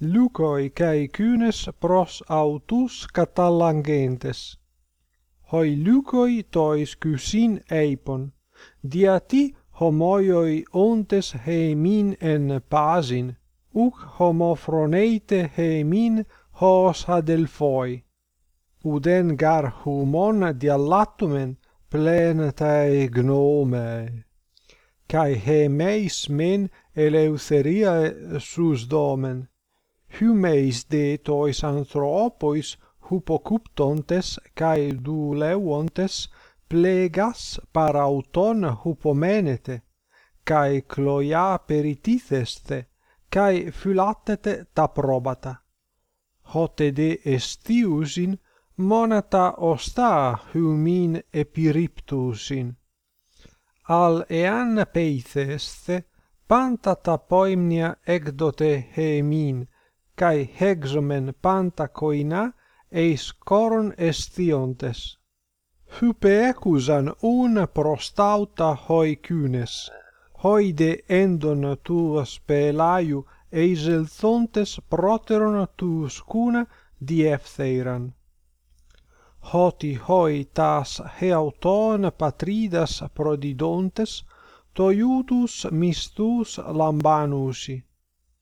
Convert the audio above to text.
Lucoi cae Kynes pros autus catalangentes. Hoi Lucoi tois kysin eipon, diati homoioi ontes hemin en pasin, uc homophroneite hemin hos adelphoi. Uden gar humon dialattumen plenetae gnome. Cae hemeis men eleutheria sus domen, humeis de tois anthropois hupocuptontes cae duleuontes plegas parauton hupomenete cae cloia perititheste cae phylatete taprobata. Hote de estiusin monata osta humin epiriptusin. Al ean peitheste pantata poimnia egdote hemin cae hexomen panta coina eis coron esthiontes. Hypeecusan un prostauta hoi kynes, hoide endon tuos pelaiu eis elthontes proteron tuus cuna dieptheiran. Hoti hoi tas heauton patridas prodidontes, toiutus mistus lambanusi